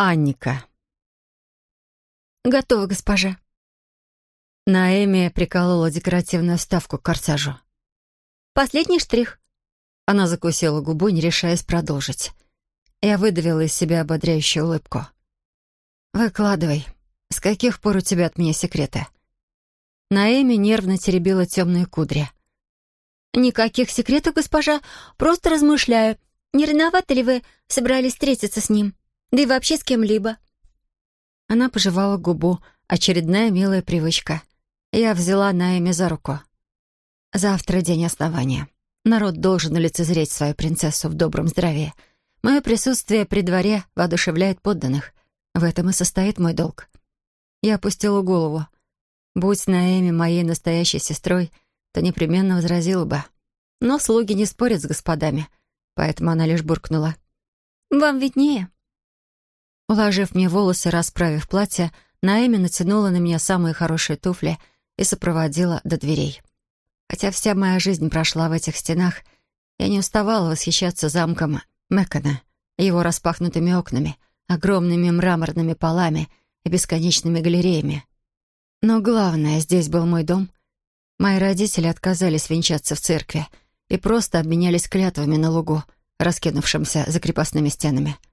Анника. «Готово, госпожа». Наэми приколола декоративную вставку к корсажу. «Последний штрих». Она закусила губу, не решаясь продолжить. Я выдавила из себя ободряющую улыбку. «Выкладывай. С каких пор у тебя от меня секреты?» Наэми нервно теребила темные кудри. «Никаких секретов, госпожа. Просто размышляю. Не рановато ли вы собрались встретиться с ним?» Да и вообще с кем-либо». Она пожевала губу. Очередная милая привычка. Я взяла Наэми за руку. «Завтра день основания. Народ должен лицезреть свою принцессу в добром здравии. Мое присутствие при дворе воодушевляет подданных. В этом и состоит мой долг». Я опустила голову. Будь Наэми моей настоящей сестрой, то непременно возразила бы. Но слуги не спорят с господами, поэтому она лишь буркнула. «Вам виднее». Уложив мне волосы, расправив платье, Наэми натянула на меня самые хорошие туфли и сопроводила до дверей. Хотя вся моя жизнь прошла в этих стенах, я не уставала восхищаться замком Мэкона, его распахнутыми окнами, огромными мраморными полами и бесконечными галереями. Но главное, здесь был мой дом. Мои родители отказались венчаться в церкви и просто обменялись клятвами на лугу, раскинувшемся за крепостными стенами —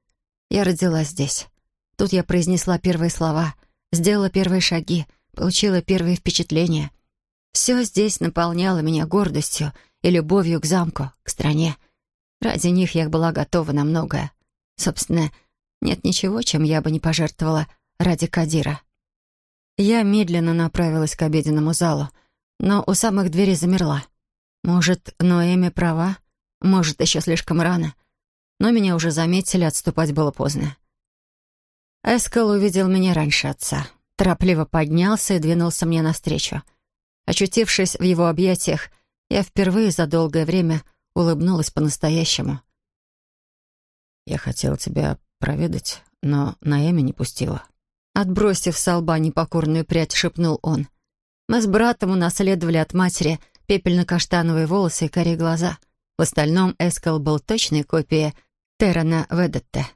я родилась здесь. Тут я произнесла первые слова, сделала первые шаги, получила первые впечатления. Все здесь наполняло меня гордостью и любовью к замку, к стране. Ради них я была готова на многое. Собственно, нет ничего, чем я бы не пожертвовала ради Кадира. Я медленно направилась к обеденному залу, но у самых дверей замерла. Может, Ноэми права? Может, еще слишком рано? Но меня уже заметили, отступать было поздно. Эскал увидел меня раньше отца, торопливо поднялся и двинулся мне навстречу. Очутившись в его объятиях, я впервые за долгое время улыбнулась по-настоящему. «Я хотел тебя проведать, но Наэми не пустила». Отбросив с лба непокорную прядь, шепнул он. Мы с братом унаследовали от матери пепельно-каштановые волосы и карие глаза. В остальном Эскал был точной копией Террана Ведетте.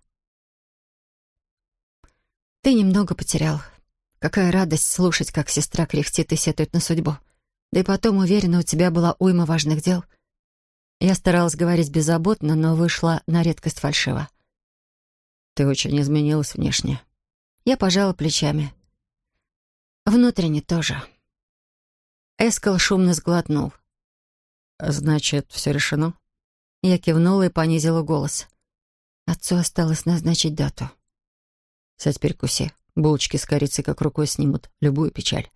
Ты немного потерял. Какая радость слушать, как сестра кряхтит и сетует на судьбу. Да и потом, уверена, у тебя была уйма важных дел. Я старалась говорить беззаботно, но вышла на редкость фальшиво. Ты очень изменилась внешне. Я пожала плечами. Внутренне тоже. Эскал шумно сглотнул. «Значит, все решено?» Я кивнула и понизила голос. Отцу осталось назначить дату. Сядь перекуси. Булочки с корицей как рукой снимут любую печаль.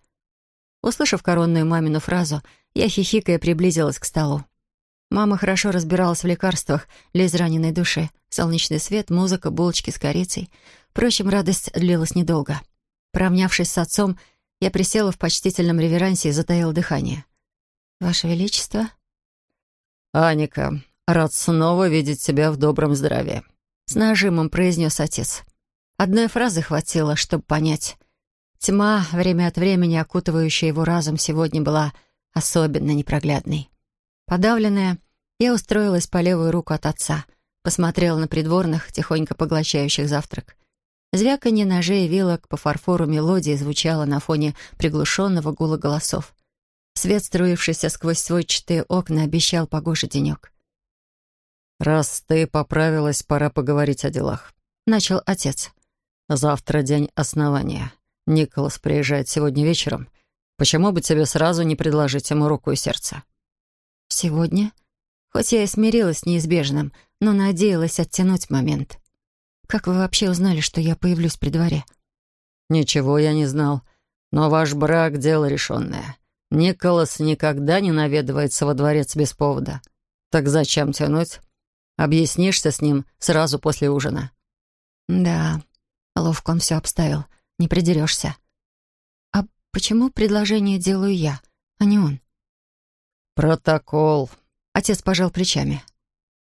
Услышав коронную мамину фразу, я хихикая приблизилась к столу. Мама хорошо разбиралась в лекарствах для израненной души. Солнечный свет, музыка, булочки с корицей. Впрочем, радость длилась недолго. Поравнявшись с отцом, я присела в почтительном реверансе и затаила дыхание. «Ваше Величество?» «Аника, рад снова видеть тебя в добром здравии», с нажимом произнес отец. Одной фразы хватило, чтобы понять. Тьма, время от времени окутывающая его разум, сегодня была особенно непроглядной. Подавленная, я устроилась по левую руку от отца, посмотрела на придворных, тихонько поглощающих завтрак. Звяканье ножей и вилок по фарфору мелодии звучало на фоне приглушенного гула голосов. Свет, струившийся сквозь сводчатые окна, обещал погожий денек. «Раз ты поправилась, пора поговорить о делах», — начал отец. «Завтра день основания. Николас приезжает сегодня вечером. Почему бы тебе сразу не предложить ему руку и сердце?» «Сегодня?» Хоть я и смирилась с неизбежным, но надеялась оттянуть момент. «Как вы вообще узнали, что я появлюсь при дворе?» «Ничего я не знал. Но ваш брак — дело решенное. Николас никогда не наведывается во дворец без повода. Так зачем тянуть? Объяснишься с ним сразу после ужина». «Да, ловко он все обставил. Не придерешься». «А почему предложение делаю я, а не он?» «Протокол». Отец пожал плечами.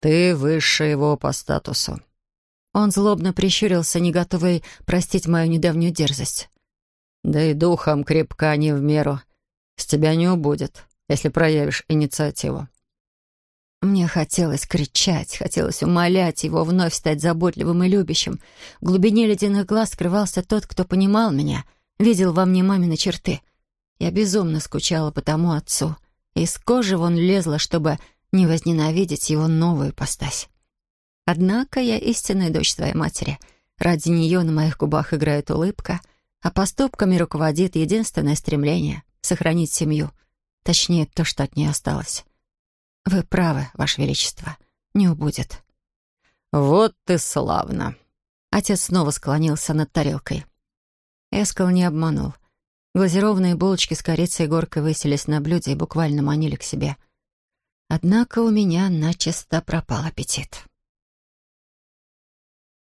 «Ты выше его по статусу». Он злобно прищурился, не готовый простить мою недавнюю дерзость. «Да и духом крепка не в меру. С тебя не убудет, если проявишь инициативу». Мне хотелось кричать, хотелось умолять его вновь стать заботливым и любящим. В глубине ледяных глаз скрывался тот, кто понимал меня, видел во мне мамины черты. Я безумно скучала по тому отцу. Из кожи вон лезла, чтобы не возненавидеть его новую постась. Однако я истинная дочь своей матери. Ради нее на моих губах играет улыбка, а поступками руководит единственное стремление — сохранить семью. Точнее, то, что от нее осталось. «Вы правы, Ваше Величество. Не убудет». «Вот ты славно!» Отец снова склонился над тарелкой. Эскал не обманул. Глазированные булочки с корицей и горкой выселись на блюде и буквально манили к себе. Однако у меня начисто пропал аппетит.